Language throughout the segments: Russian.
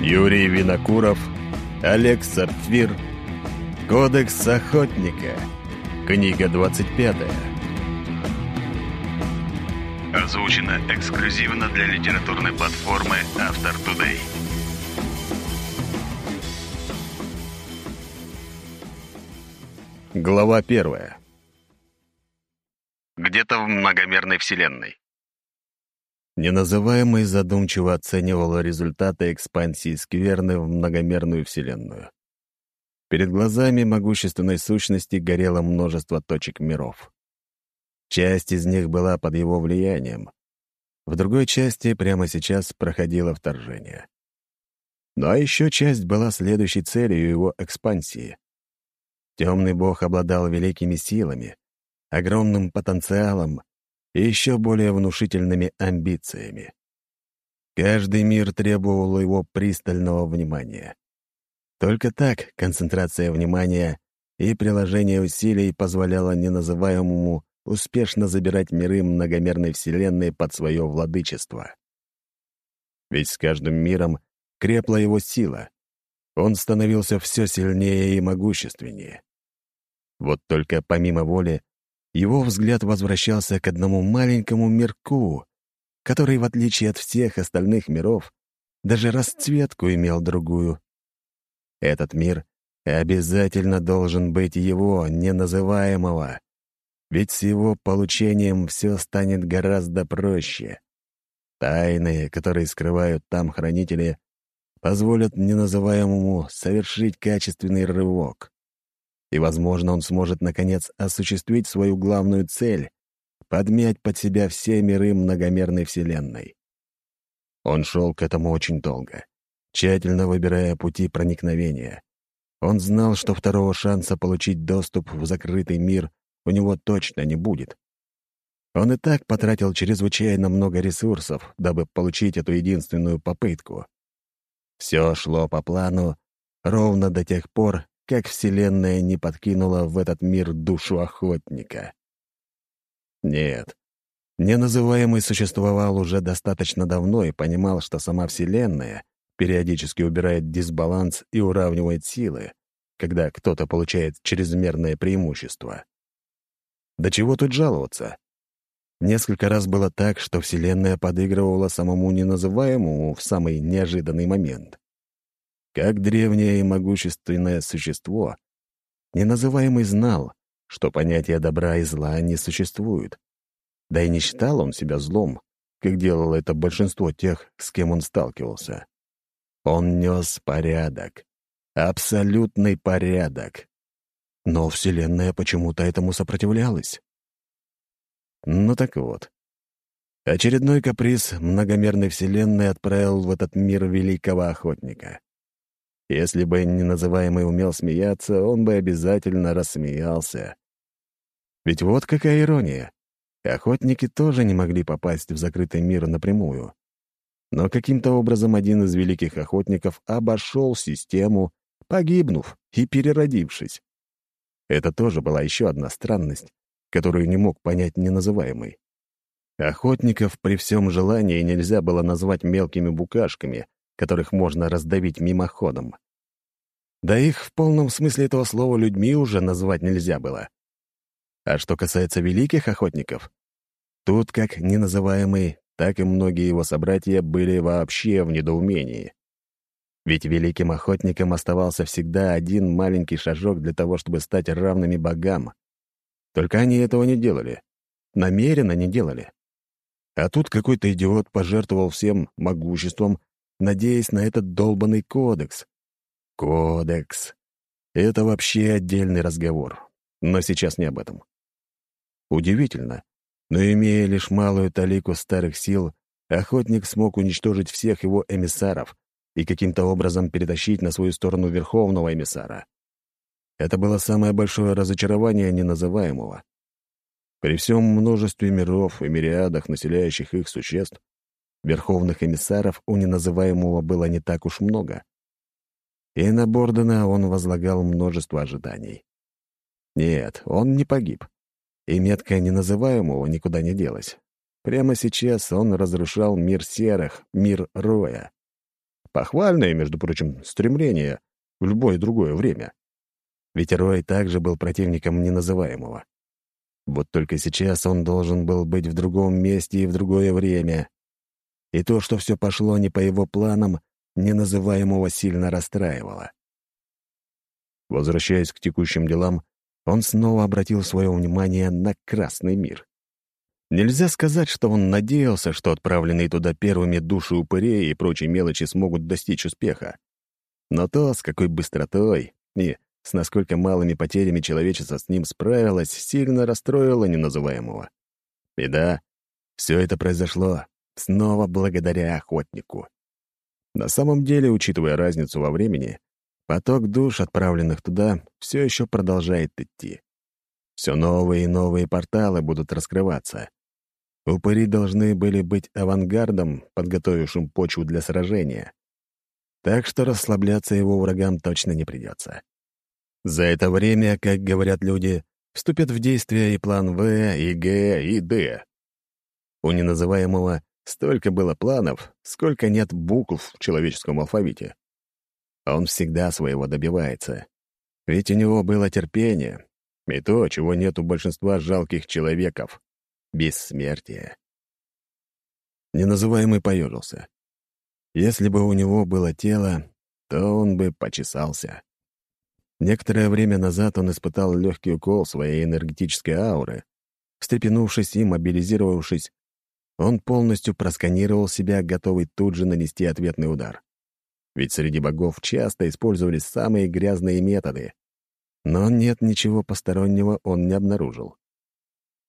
Юрий Винокуров, Олег Сапфир, Кодекс Охотника, книга 25. Озвучено эксклюзивно для литературной платформы Автор Today. Глава первая. Где-то в многомерной вселенной. Неназываемый задумчиво оценивал результаты экспансии скверны в многомерную вселенную. Перед глазами могущественной сущности горело множество точек миров. Часть из них была под его влиянием. В другой части прямо сейчас проходило вторжение. Ну а еще часть была следующей целью его экспансии. Темный бог обладал великими силами, огромным потенциалом и еще более внушительными амбициями. Каждый мир требовал его пристального внимания. Только так концентрация внимания и приложение усилий позволяло неназываемому успешно забирать миры многомерной Вселенной под свое владычество. Ведь с каждым миром крепла его сила. Он становился все сильнее и могущественнее. Вот только помимо воли его взгляд возвращался к одному маленькому мирку, который, в отличие от всех остальных миров, даже расцветку имел другую. Этот мир обязательно должен быть его, неназываемого, ведь с его получением все станет гораздо проще. Тайны, которые скрывают там хранители, позволят неназываемому совершить качественный рывок и, возможно, он сможет, наконец, осуществить свою главную цель — подмять под себя все миры многомерной Вселенной. Он шел к этому очень долго, тщательно выбирая пути проникновения. Он знал, что второго шанса получить доступ в закрытый мир у него точно не будет. Он и так потратил чрезвычайно много ресурсов, дабы получить эту единственную попытку. Все шло по плану ровно до тех пор, как Вселенная не подкинула в этот мир душу охотника. Нет, неназываемый существовал уже достаточно давно и понимал, что сама Вселенная периодически убирает дисбаланс и уравнивает силы, когда кто-то получает чрезмерное преимущество. До чего тут жаловаться? Несколько раз было так, что Вселенная подыгрывала самому неназываемому в самый неожиданный момент. Как древнее и могущественное существо, неназываемый знал, что понятия добра и зла не существует. Да и не считал он себя злом, как делало это большинство тех, с кем он сталкивался. Он нес порядок. Абсолютный порядок. Но Вселенная почему-то этому сопротивлялась. Ну так вот. Очередной каприз многомерной Вселенной отправил в этот мир великого охотника. Если бы неназываемый умел смеяться, он бы обязательно рассмеялся. Ведь вот какая ирония. Охотники тоже не могли попасть в закрытый мир напрямую. Но каким-то образом один из великих охотников обошел систему, погибнув и переродившись. Это тоже была еще одна странность, которую не мог понять неназываемый. Охотников при всем желании нельзя было назвать мелкими букашками, которых можно раздавить мимоходом. Да их в полном смысле этого слова людьми уже назвать нельзя было. А что касается великих охотников, тут как неназываемый, так и многие его собратья были вообще в недоумении. Ведь великим охотникам оставался всегда один маленький шажок для того, чтобы стать равными богам. Только они этого не делали. Намеренно не делали. А тут какой-то идиот пожертвовал всем могуществом надеясь на этот долбанный кодекс. Кодекс. Это вообще отдельный разговор. Но сейчас не об этом. Удивительно, но имея лишь малую талику старых сил, охотник смог уничтожить всех его эмиссаров и каким-то образом перетащить на свою сторону верховного эмиссара. Это было самое большое разочарование неназываемого. При всем множестве миров и мириадах населяющих их существ, Верховных эмиссаров у неназываемого было не так уж много. И на Бордена он возлагал множество ожиданий. Нет, он не погиб. И метка неназываемого никуда не делась. Прямо сейчас он разрушал мир серых, мир Роя. Похвальное, между прочим, стремление в любое другое время. Ведь Рой также был противником неназываемого. Вот только сейчас он должен был быть в другом месте и в другое время. И то, что все пошло не по его планам, неназываемого сильно расстраивало. Возвращаясь к текущим делам, он снова обратил свое внимание на Красный мир. Нельзя сказать, что он надеялся, что отправленные туда первыми души упырей и прочие мелочи смогут достичь успеха. Но то, с какой быстротой и с насколько малыми потерями человечество с ним справилось, сильно расстроило неназываемого. И да, все это произошло снова благодаря охотнику. На самом деле, учитывая разницу во времени, поток душ, отправленных туда, все еще продолжает идти. Все новые и новые порталы будут раскрываться. Упыри должны были быть авангардом, подготовившим почву для сражения. Так что расслабляться его врагам точно не придется. За это время, как говорят люди, вступят в действие и план В, и Г, и Д. У неназываемого столько было планов, сколько нет букв в человеческом алфавите. Он всегда своего добивается. Ведь у него было терпение, и то, чего нет у большинства жалких человеков — бессмертие. Неназываемый поежился. Если бы у него было тело, то он бы почесался. Некоторое время назад он испытал легкий укол своей энергетической ауры. Встрепенувшись и мобилизировавшись, он полностью просканировал себя, готовый тут же нанести ответный удар. Ведь среди богов часто использовались самые грязные методы. Но нет ничего постороннего он не обнаружил.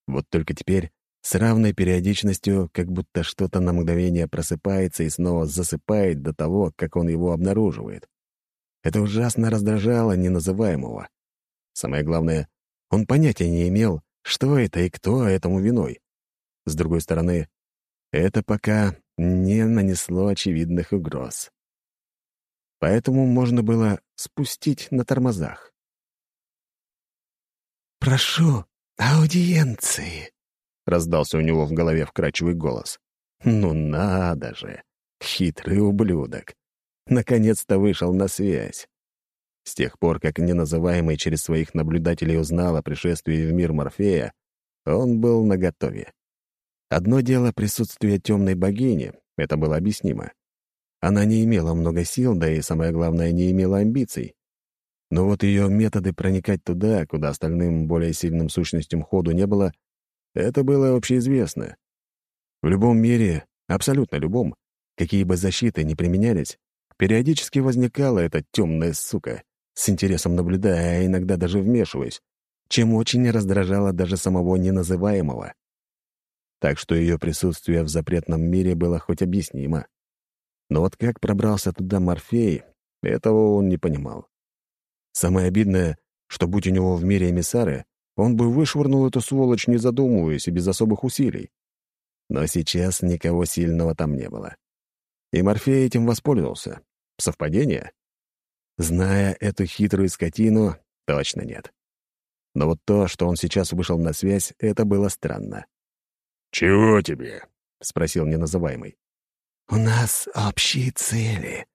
Вот только теперь с равной периодичностью, как будто что-то на мгновение просыпается и снова засыпает до того, как он его обнаруживает. Это ужасно раздражало неназываемого. Самое главное, он понятия не имел, что это и кто этому виной. С другой стороны, это пока не нанесло очевидных угроз. Поэтому можно было спустить на тормозах. «Прошу аудиенции», — раздался у него в голове вкрадчивый голос. «Ну надо же! Хитрый ублюдок! наконец-то вышел на связь. С тех пор, как неназываемый через своих наблюдателей узнал о пришествии в мир Морфея, он был наготове. Одно дело присутствие темной богини, это было объяснимо. Она не имела много сил, да и, самое главное, не имела амбиций. Но вот ее методы проникать туда, куда остальным более сильным сущностям ходу не было, это было общеизвестно. В любом мире, абсолютно любом, какие бы защиты ни применялись, Периодически возникала эта темная сука, с интересом наблюдая, а иногда даже вмешиваясь, чем очень раздражало даже самого неназываемого. Так что ее присутствие в запретном мире было хоть объяснимо. Но вот как пробрался туда Морфей, этого он не понимал. Самое обидное, что будь у него в мире эмиссары, он бы вышвырнул эту сволочь, не задумываясь и без особых усилий. Но сейчас никого сильного там не было. И Морфей этим воспользовался. Совпадение? Зная эту хитрую скотину, точно нет. Но вот то, что он сейчас вышел на связь, это было странно. «Чего тебе?» — спросил неназываемый. «У нас общие цели,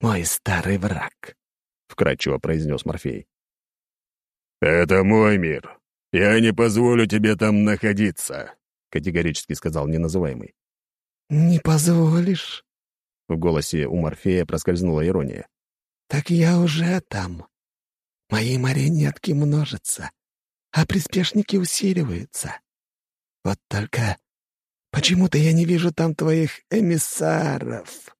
мой старый враг», — вкратчиво произнес Морфей. «Это мой мир. Я не позволю тебе там находиться», — категорически сказал неназываемый. «Не позволишь?» В голосе у Морфея проскользнула ирония. «Так я уже там. Мои марионетки множатся, а приспешники усиливаются. Вот только почему-то я не вижу там твоих эмиссаров».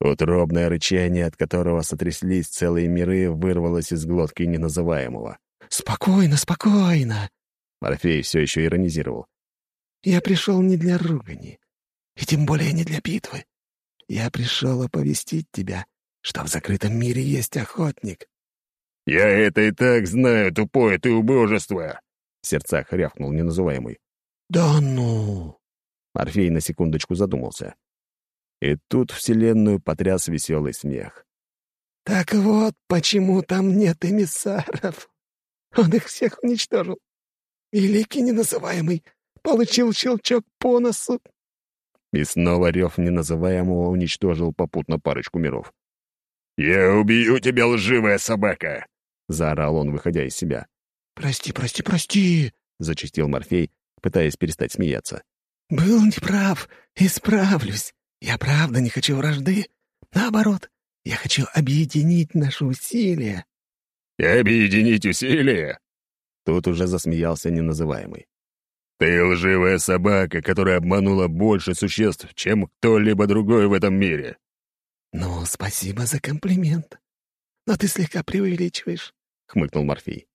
Утробное рычание, от которого сотряслись целые миры, вырвалось из глотки неназываемого. «Спокойно, спокойно!» Морфей все еще иронизировал. «Я пришел не для ругани и тем более не для битвы. Я пришел оповестить тебя, что в закрытом мире есть охотник». «Я это и так знаю, тупое ты убожество!» — в сердцах рявкнул неназываемый. «Да ну!» Орфей на секундочку задумался. И тут Вселенную потряс веселый смех. «Так вот, почему там нет эмиссаров. Он их всех уничтожил. Великий неназываемый получил щелчок по носу. И снова рев неназываемого уничтожил попутно парочку миров. «Я убью тебя, лживая собака!» — заорал он, выходя из себя. «Прости, прости, прости!» — зачастил Морфей, пытаясь перестать смеяться. «Был неправ, исправлюсь. Я правда не хочу вражды. Наоборот, я хочу объединить наши усилия». «Объединить усилия?» Тут уже засмеялся неназываемый. «Ты лживая собака, которая обманула больше существ, чем кто-либо другой в этом мире». «Ну, спасибо за комплимент. Но ты слегка преувеличиваешь», — хмыкнул Морфей.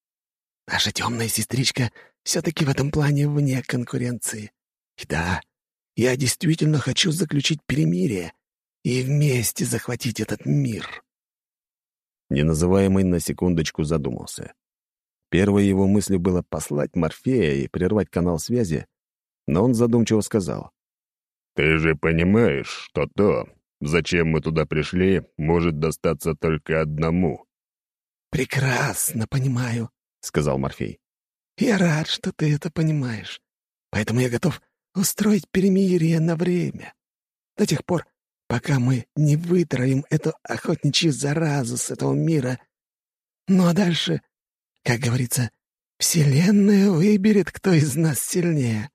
«Наша темная сестричка все-таки в этом плане вне конкуренции. И да, я действительно хочу заключить перемирие и вместе захватить этот мир». Неназываемый на секундочку задумался. Первой его мыслью было послать Морфея и прервать канал связи, но он задумчиво сказал. «Ты же понимаешь, что то, зачем мы туда пришли, может достаться только одному». «Прекрасно понимаю», — сказал Морфей. «Я рад, что ты это понимаешь. Поэтому я готов устроить перемирие на время. До тех пор, пока мы не вытравим эту охотничью заразу с этого мира. Ну а дальше как говорится, Вселенная выберет, кто из нас сильнее.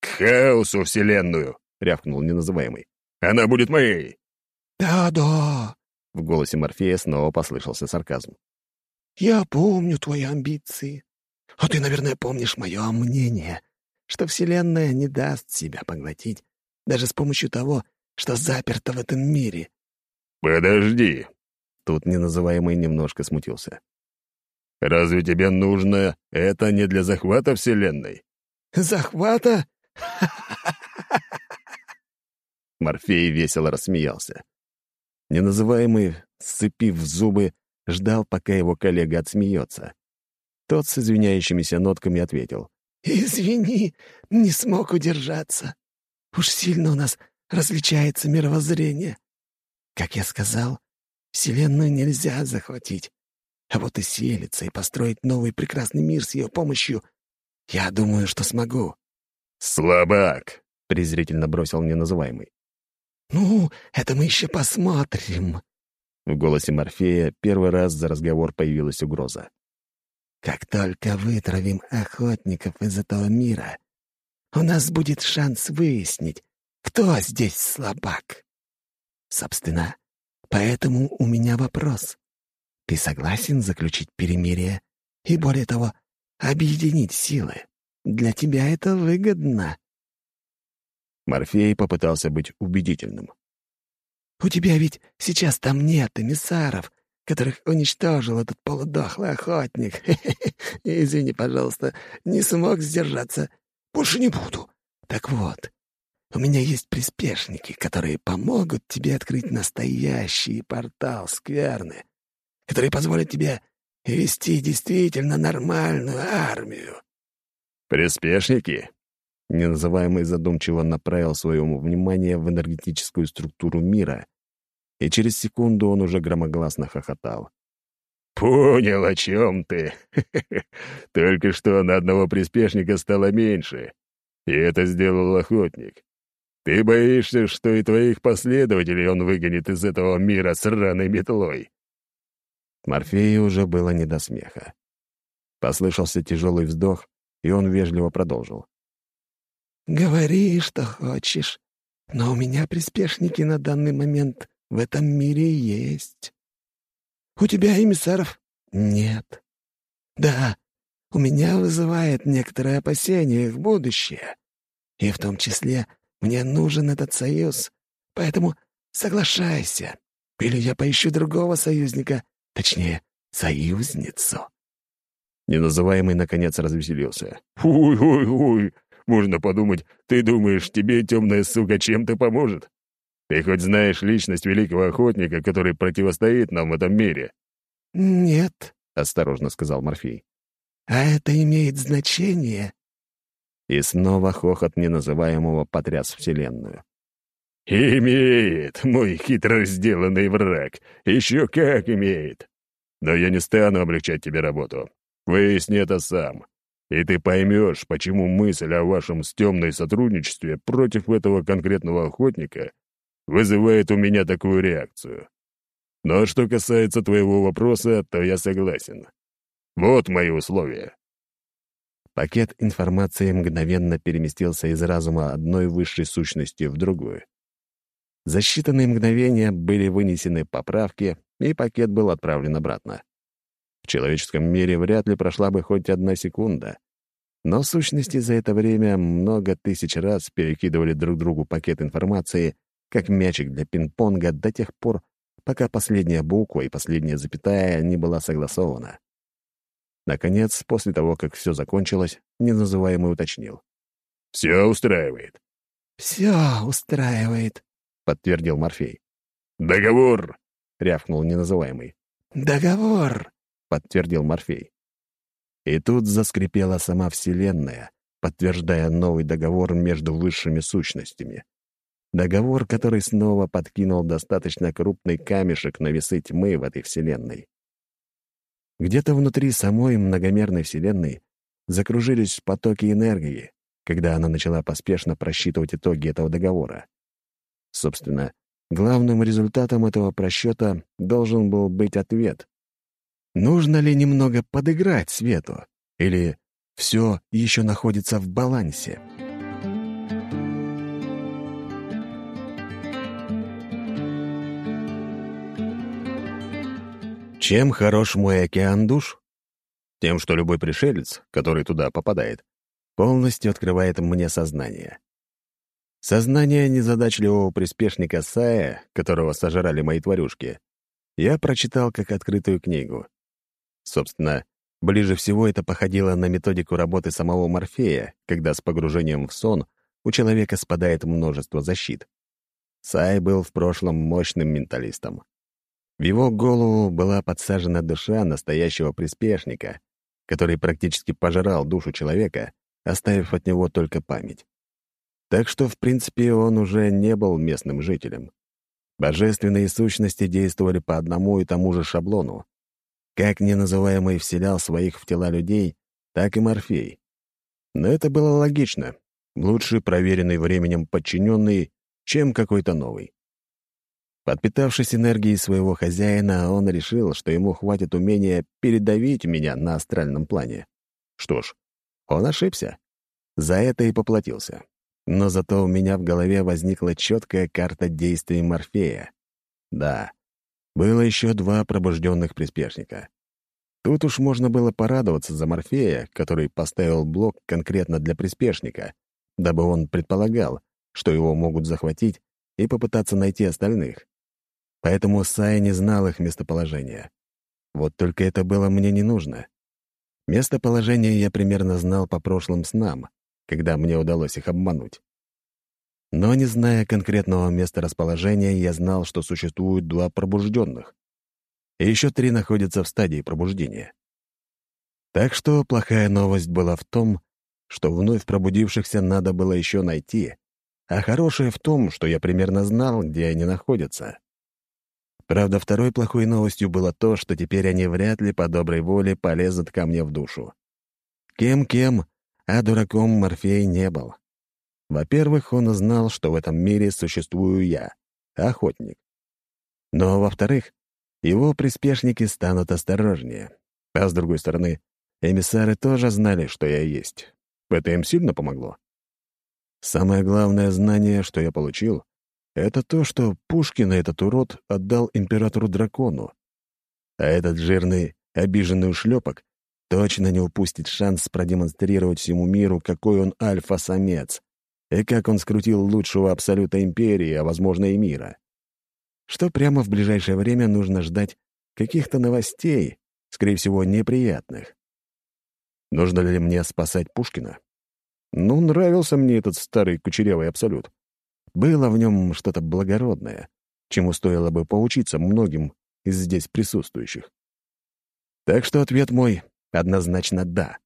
«К хаосу Вселенную!» — рявкнул неназываемый. «Она будет моей!» «Да-да!» — в голосе Морфея снова послышался сарказм. «Я помню твои амбиции. А ты, наверное, помнишь мое мнение, что Вселенная не даст себя поглотить даже с помощью того, что заперто в этом мире». «Подожди!» Тут неназываемый немножко смутился. Разве тебе нужно это не для захвата Вселенной?» «Захвата?» Морфей весело рассмеялся. Неназываемый, сцепив зубы, ждал, пока его коллега отсмеется. Тот с извиняющимися нотками ответил. «Извини, не смог удержаться. Уж сильно у нас различается мировоззрение. Как я сказал, Вселенную нельзя захватить. А вот и селиться и построить новый прекрасный мир с ее помощью, я думаю, что смогу». «Слабак!» — презрительно бросил мне называемый. «Ну, это мы еще посмотрим». В голосе Морфея первый раз за разговор появилась угроза. «Как только вытравим охотников из этого мира, у нас будет шанс выяснить, кто здесь слабак. Собственно, поэтому у меня вопрос. Ты согласен заключить перемирие и, более того, объединить силы? Для тебя это выгодно». Морфей попытался быть убедительным. «У тебя ведь сейчас там нет эмиссаров, которых уничтожил этот полудохлый охотник. Извини, пожалуйста, не смог сдержаться. Больше не буду. Так вот, у меня есть приспешники, которые помогут тебе открыть настоящий портал скверны которые позволят тебе вести действительно нормальную армию». «Приспешники?» Неназываемый задумчиво направил свое внимание в энергетическую структуру мира, и через секунду он уже громогласно хохотал. «Понял, о чем ты. Только что на одного приспешника стало меньше, и это сделал охотник. Ты боишься, что и твоих последователей он выгонит из этого мира с раной метлой?» Морфею уже было не до смеха. Послышался тяжелый вздох, и он вежливо продолжил. «Говори, что хочешь, но у меня приспешники на данный момент в этом мире есть. У тебя эмиссаров нет. Да, у меня вызывает некоторое опасение в будущее, и в том числе мне нужен этот союз, поэтому соглашайся, или я поищу другого союзника, Точнее, союзницу. Неназываемый, наконец, развеселился. «Уй-уй-уй! Можно подумать, ты думаешь, тебе темная сука чем-то поможет? Ты хоть знаешь личность великого охотника, который противостоит нам в этом мире?» «Нет», — осторожно сказал Морфей. «А это имеет значение?» И снова хохот неназываемого потряс Вселенную. «Имеет, мой хитро сделанный враг. Еще как имеет. Но я не стану облегчать тебе работу. Выясни это сам. и ты поймешь, почему мысль о вашем с темной сотрудничестве против этого конкретного охотника вызывает у меня такую реакцию. Но что касается твоего вопроса, то я согласен. Вот мои условия. Пакет информации мгновенно переместился из разума одной высшей сущности в другую. За считанные мгновения были вынесены поправки, и пакет был отправлен обратно. В человеческом мире вряд ли прошла бы хоть одна секунда. Но сущности за это время много тысяч раз перекидывали друг другу пакет информации, как мячик для пинг-понга до тех пор, пока последняя буква и последняя запятая не была согласована. Наконец, после того, как все закончилось, неназываемый уточнил. «Все устраивает». «Все устраивает», — подтвердил Морфей. «Договор!» — рявкнул неназываемый. «Договор!» — подтвердил Морфей. И тут заскрипела сама Вселенная, подтверждая новый договор между высшими сущностями. Договор, который снова подкинул достаточно крупный камешек на весы тьмы в этой Вселенной. Где-то внутри самой многомерной Вселенной закружились потоки энергии, когда она начала поспешно просчитывать итоги этого договора. Собственно, главным результатом этого просчета должен был быть ответ. Нужно ли немного подыграть свету? Или все еще находится в балансе? Чем хорош мой океан душ? Тем, что любой пришелец, который туда попадает, полностью открывает мне сознание. Сознание незадачливого приспешника Сая, которого сожрали мои тварюшки, я прочитал как открытую книгу. Собственно, ближе всего это походило на методику работы самого Морфея, когда с погружением в сон у человека спадает множество защит. Сай был в прошлом мощным менталистом. В его голову была подсажена душа настоящего приспешника, который практически пожирал душу человека, оставив от него только память. Так что, в принципе, он уже не был местным жителем. Божественные сущности действовали по одному и тому же шаблону. Как неназываемый вселял своих в тела людей, так и Морфей. Но это было логично. Лучше проверенный временем подчиненный, чем какой-то новый. Подпитавшись энергией своего хозяина, он решил, что ему хватит умения передавить меня на астральном плане. Что ж, он ошибся. За это и поплатился. Но зато у меня в голове возникла четкая карта действий Морфея. Да, было еще два пробужденных приспешника. Тут уж можно было порадоваться за Морфея, который поставил блок конкретно для приспешника, дабы он предполагал, что его могут захватить и попытаться найти остальных. Поэтому Сай не знал их местоположения. Вот только это было мне не нужно. Местоположение я примерно знал по прошлым снам, когда мне удалось их обмануть. Но не зная конкретного места расположения, я знал, что существуют два пробужденных. И еще три находятся в стадии пробуждения. Так что плохая новость была в том, что вновь пробудившихся надо было еще найти, а хорошая в том, что я примерно знал, где они находятся. Правда, второй плохой новостью было то, что теперь они вряд ли по доброй воле полезут ко мне в душу. Кем-кем, а дураком Морфей не был. Во-первых, он узнал, что в этом мире существую я, охотник. Но, во-вторых, его приспешники станут осторожнее. А с другой стороны, эмиссары тоже знали, что я есть. Это им сильно помогло. Самое главное знание, что я получил, это то, что Пушкин этот урод отдал императору-дракону. А этот жирный, обиженный ушлепок точно не упустит шанс продемонстрировать всему миру, какой он альфа-самец, и как он скрутил лучшего абсолюта империи, а, возможно, и мира. Что прямо в ближайшее время нужно ждать каких-то новостей, скорее всего, неприятных. Нужно ли мне спасать Пушкина? Ну, нравился мне этот старый кучерявый абсолют. Было в нем что-то благородное, чему стоило бы поучиться многим из здесь присутствующих. Так что ответ мой однозначно «да».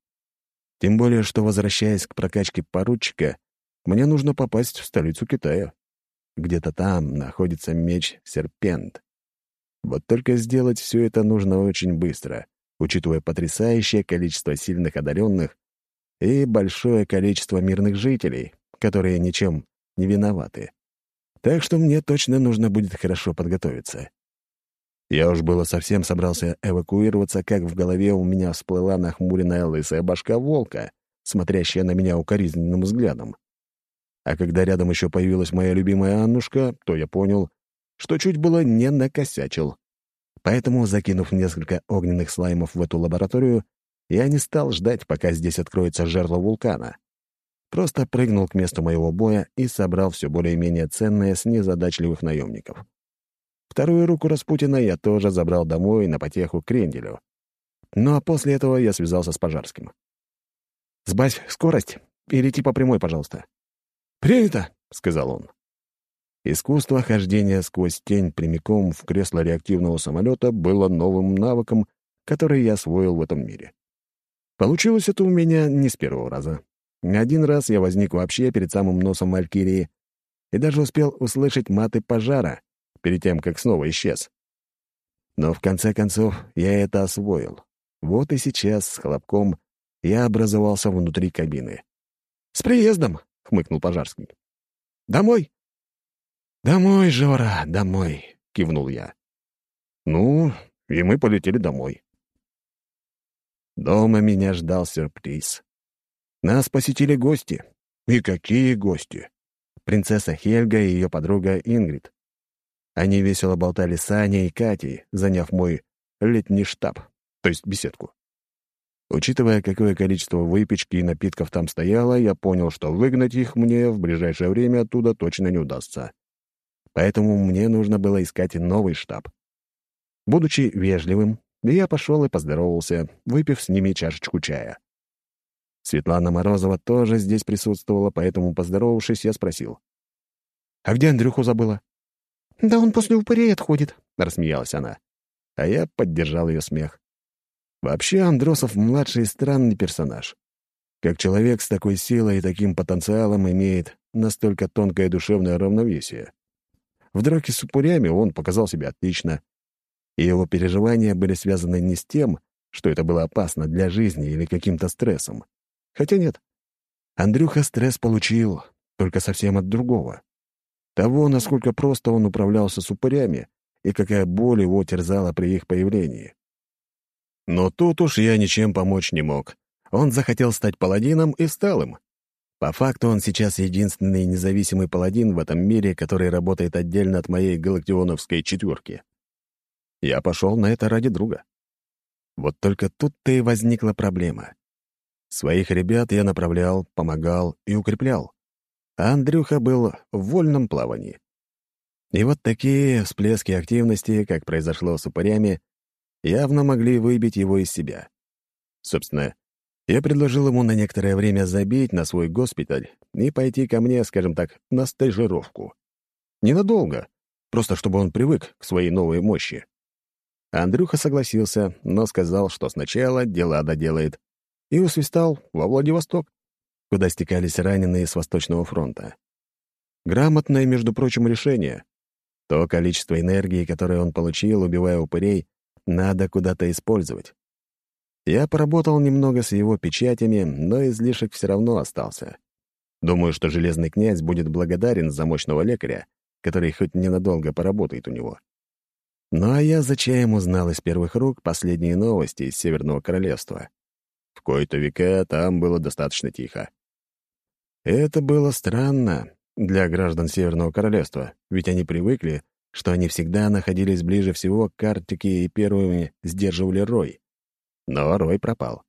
Тем более, что, возвращаясь к прокачке поручика, мне нужно попасть в столицу Китая. Где-то там находится меч-серпент. Вот только сделать все это нужно очень быстро, учитывая потрясающее количество сильных одаренных и большое количество мирных жителей, которые ничем не виноваты. Так что мне точно нужно будет хорошо подготовиться. Я уж было совсем собрался эвакуироваться, как в голове у меня всплыла нахмуренная лысая башка волка, смотрящая на меня укоризненным взглядом. А когда рядом еще появилась моя любимая Аннушка, то я понял, что чуть было не накосячил. Поэтому, закинув несколько огненных слаймов в эту лабораторию, я не стал ждать, пока здесь откроется жерло вулкана. Просто прыгнул к месту моего боя и собрал все более-менее ценное с незадачливых наемников. Вторую руку Распутина я тоже забрал домой на потеху Кренделю. Ну а после этого я связался с Пожарским. «Сбавь скорость и лети по прямой, пожалуйста». «Принято», — сказал он. Искусство хождения сквозь тень прямиком в кресло реактивного самолета было новым навыком, который я освоил в этом мире. Получилось это у меня не с первого раза. Один раз я возник вообще перед самым носом Валькирии и даже успел услышать маты пожара перед тем, как снова исчез. Но в конце концов я это освоил. Вот и сейчас с хлопком я образовался внутри кабины. «С приездом!» — хмыкнул Пожарский. «Домой?» «Домой, Жора, домой!» — кивнул я. Ну, и мы полетели домой. Дома меня ждал сюрприз. Нас посетили гости. И какие гости! Принцесса Хельга и ее подруга Ингрид. Они весело болтали с Аней и Катей, заняв мой летний штаб, то есть беседку. Учитывая, какое количество выпечки и напитков там стояло, я понял, что выгнать их мне в ближайшее время оттуда точно не удастся. Поэтому мне нужно было искать новый штаб. Будучи вежливым, я пошел и поздоровался, выпив с ними чашечку чая. Светлана Морозова тоже здесь присутствовала, поэтому, поздоровавшись, я спросил. «А где Андрюху забыла?» «Да он после упырей отходит», — рассмеялась она. А я поддержал ее смех. Вообще, Андросов-младший странный персонаж. Как человек с такой силой и таким потенциалом имеет настолько тонкое душевное равновесие. В драке с упырями он показал себя отлично, и его переживания были связаны не с тем, что это было опасно для жизни или каким-то стрессом. Хотя нет. Андрюха стресс получил, только совсем от другого. Того, насколько просто он управлялся с упырями и какая боль его терзала при их появлении. Но тут уж я ничем помочь не мог. Он захотел стать паладином и стал им. По факту он сейчас единственный независимый паладин в этом мире, который работает отдельно от моей галактионовской четверки. Я пошел на это ради друга. Вот только тут-то и возникла проблема. Своих ребят я направлял, помогал и укреплял. А Андрюха был в вольном плавании. И вот такие всплески активности, как произошло с упырями, явно могли выбить его из себя. Собственно, я предложил ему на некоторое время забить на свой госпиталь и пойти ко мне, скажем так, на стажировку. Ненадолго, просто чтобы он привык к своей новой мощи. Андрюха согласился, но сказал, что сначала дела доделает, и усвистал во Владивосток, куда стекались раненые с Восточного фронта. Грамотное, между прочим, решение. То количество энергии, которое он получил, убивая упырей, надо куда-то использовать. Я поработал немного с его печатями, но излишек все равно остался. Думаю, что Железный князь будет благодарен за мощного лекаря, который хоть ненадолго поработает у него. Ну а я за чаем узнал из первых рук последние новости из Северного Королевства. Кои-то века там было достаточно тихо. Это было странно для граждан Северного Королевства, ведь они привыкли, что они всегда находились ближе всего к Арктике и первыми сдерживали рой. Но рой пропал.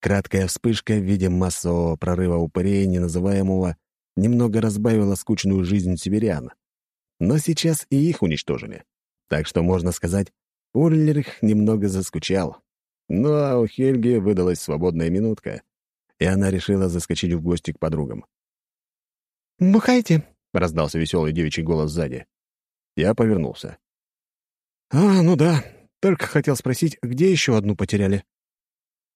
Краткая вспышка в виде массового прорыва упырей неназываемого немного разбавила скучную жизнь северян. Но сейчас и их уничтожили. Так что, можно сказать, Урлерих немного заскучал. Ну а у Хельги выдалась свободная минутка, и она решила заскочить в гости к подругам. «Бухайте!» — раздался веселый девичий голос сзади. Я повернулся. «А, ну да. Только хотел спросить, где еще одну потеряли?»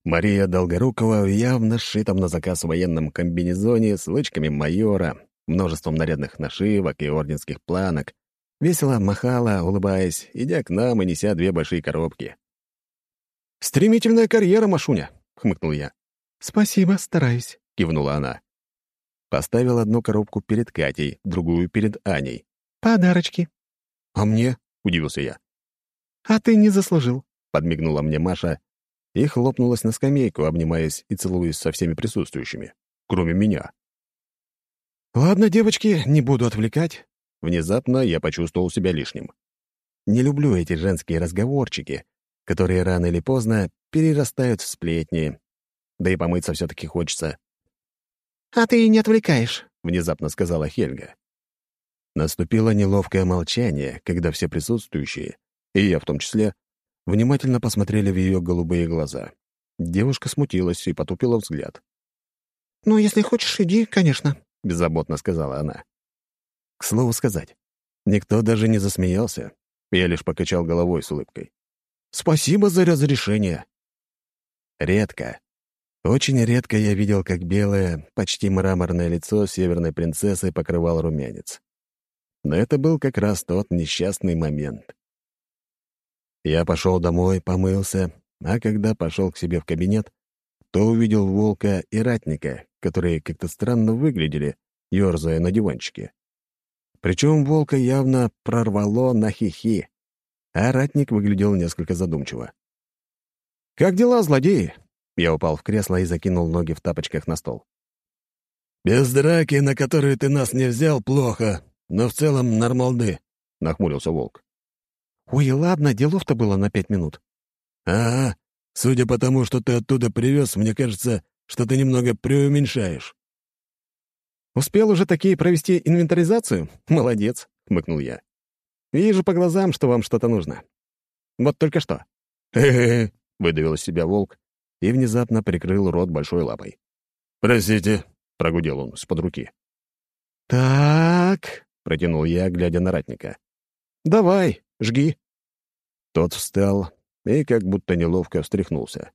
Мария Долгорукова в явно сшитом на заказ военном комбинезоне с лычками майора, множеством нарядных нашивок и орденских планок, Весело махала, улыбаясь, идя к нам и неся две большие коробки. «Стремительная карьера, Машуня!» — хмыкнул я. «Спасибо, стараюсь», — кивнула она. Поставил одну коробку перед Катей, другую перед Аней. «Подарочки». «А мне?» — удивился я. «А ты не заслужил», — подмигнула мне Маша и хлопнулась на скамейку, обнимаясь и целуясь со всеми присутствующими, кроме меня. «Ладно, девочки, не буду отвлекать». Внезапно я почувствовал себя лишним. Не люблю эти женские разговорчики, которые рано или поздно перерастают в сплетни. Да и помыться все таки хочется. «А ты не отвлекаешь», — внезапно сказала Хельга. Наступило неловкое молчание, когда все присутствующие, и я в том числе, внимательно посмотрели в ее голубые глаза. Девушка смутилась и потупила взгляд. «Ну, если хочешь, иди, конечно», — беззаботно сказала она. К слову сказать, никто даже не засмеялся. Я лишь покачал головой с улыбкой. «Спасибо за разрешение». Редко, очень редко я видел, как белое, почти мраморное лицо северной принцессы покрывал румянец. Но это был как раз тот несчастный момент. Я пошел домой, помылся, а когда пошел к себе в кабинет, то увидел волка и ратника, которые как-то странно выглядели, ерзая на диванчике. Причем волка явно прорвало на хихи, а ратник выглядел несколько задумчиво. «Как дела, злодеи?» Я упал в кресло и закинул ноги в тапочках на стол. «Без драки, на которую ты нас не взял, плохо, но в целом нормалды», — нахмурился волк. «Ой, ладно, делов-то было на пять минут». «Ага, судя по тому, что ты оттуда привез, мне кажется, что ты немного преуменьшаешь». «Успел уже такие провести инвентаризацию? Молодец», — хмыкнул я. «Вижу по глазам, что вам что-то нужно. Вот только что». «Хе-хе-хе», — выдавил из себя волк и внезапно прикрыл рот большой лапой. «Простите», — прогудел он с-под руки. «Так», — протянул я, глядя на ратника. «Давай, жги». Тот встал и как будто неловко встряхнулся.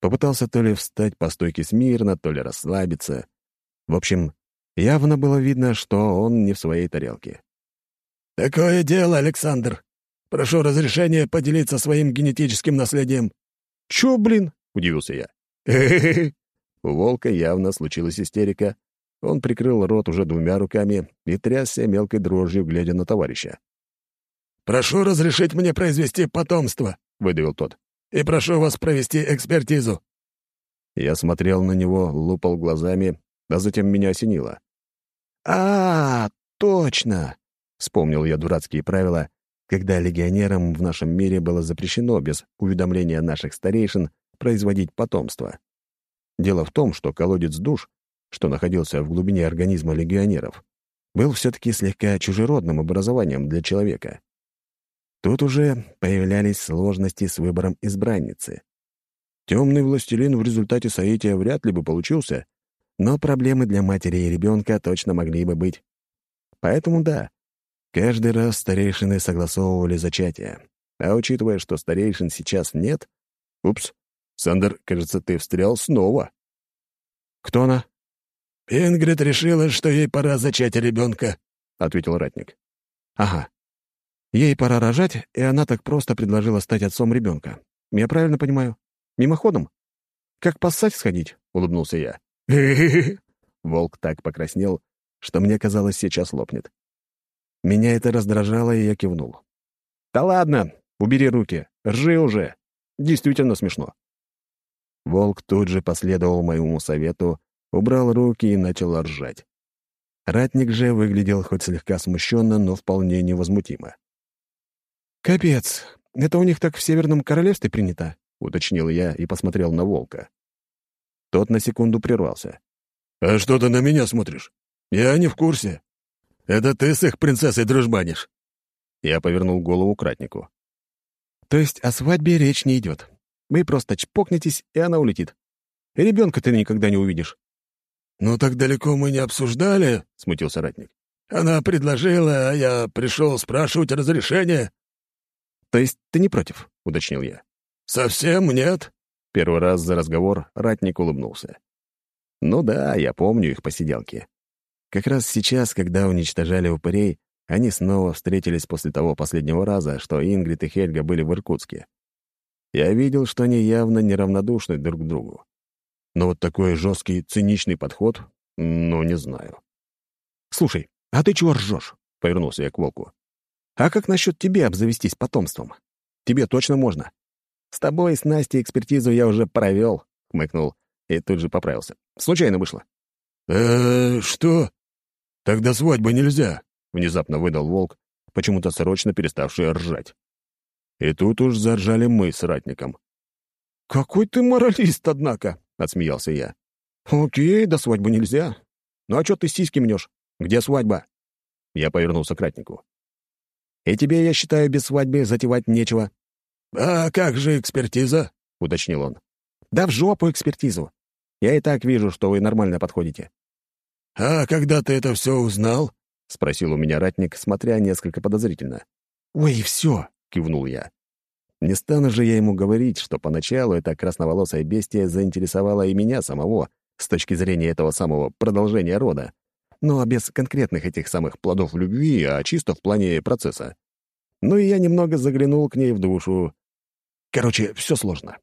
Попытался то ли встать по стойке смирно, то ли расслабиться. В общем, явно было видно, что он не в своей тарелке. «Такое дело, Александр. Прошу разрешения поделиться своим генетическим наследием». «Чё, блин?» — удивился я. У волка явно случилась истерика. Он прикрыл рот уже двумя руками и трясся мелкой дрожью, глядя на товарища. «Прошу разрешить мне произвести потомство», — выдавил тот. «И прошу вас провести экспертизу». Я смотрел на него, лупал глазами, а затем меня осенило. «А, точно!» — вспомнил я дурацкие правила, когда легионерам в нашем мире было запрещено без уведомления наших старейшин производить потомство. Дело в том, что колодец душ, что находился в глубине организма легионеров, был все-таки слегка чужеродным образованием для человека. Тут уже появлялись сложности с выбором избранницы. Темный властелин в результате соития вряд ли бы получился, но проблемы для матери и ребенка точно могли бы быть. Поэтому да, каждый раз старейшины согласовывали зачатие. А учитывая, что старейшин сейчас нет... Упс, Сандер, кажется, ты встрял снова. Кто она? Ингрид решила, что ей пора зачать ребенка, ответил ратник. Ага. Ей пора рожать, и она так просто предложила стать отцом ребенка. Я правильно понимаю? Мимоходом? Как поссать сходить? улыбнулся я. Волк так покраснел, что мне казалось, сейчас лопнет. Меня это раздражало, и я кивнул. «Да ладно, убери руки, ржи уже. Действительно смешно». Волк тут же последовал моему совету, убрал руки и начал ржать. Ратник же выглядел хоть слегка смущенно, но вполне невозмутимо. «Капец, это у них так в Северном Королевстве принято», — уточнил я и посмотрел на волка. Тот на секунду прервался. «А что ты на меня смотришь? Я не в курсе. Это ты с их принцессой дружбанишь?» Я повернул голову к ратнику. «То есть о свадьбе речь не идет. Вы просто чпокнетесь, и она улетит. И ребенка ты никогда не увидишь». «Ну так далеко мы не обсуждали», — смутился ратник. «Она предложила, а я пришел спрашивать разрешение». «То есть ты не против?» — уточнил я. «Совсем нет». Первый раз за разговор ратник улыбнулся. «Ну да, я помню их посиделки. Как раз сейчас, когда уничтожали упырей, они снова встретились после того последнего раза, что Ингрид и Хельга были в Иркутске. Я видел, что они явно неравнодушны друг к другу. Но вот такой жесткий, циничный подход, ну, не знаю. «Слушай, а ты чего ржешь?» — повернулся я к волку. «А как насчет тебе обзавестись потомством? Тебе точно можно. С тобой с Настей экспертизу я уже провел», — хмыкнул и тут же поправился. «Случайно вышло». «Э, что? Тогда свадьбы нельзя», — внезапно выдал волк, почему-то срочно переставший ржать. И тут уж заржали мы с ратником. «Какой ты моралист, однако!» — отсмеялся я. «Окей, до свадьбы нельзя. Ну а что ты сиськи мнешь? Где свадьба?» Я повернулся к ратнику. «И тебе, я считаю, без свадьбы затевать нечего». «А как же экспертиза?» — уточнил он. «Да в жопу экспертизу. Я и так вижу, что вы нормально подходите». «А когда ты это все узнал?» — спросил у меня ратник, смотря несколько подозрительно. «Ой, все!» — кивнул я. Не стану же я ему говорить, что поначалу эта красноволосая бестия заинтересовала и меня самого с точки зрения этого самого продолжения рода, но без конкретных этих самых плодов любви, а чисто в плане процесса. Ну и я немного заглянул к ней в душу. Короче, все сложно.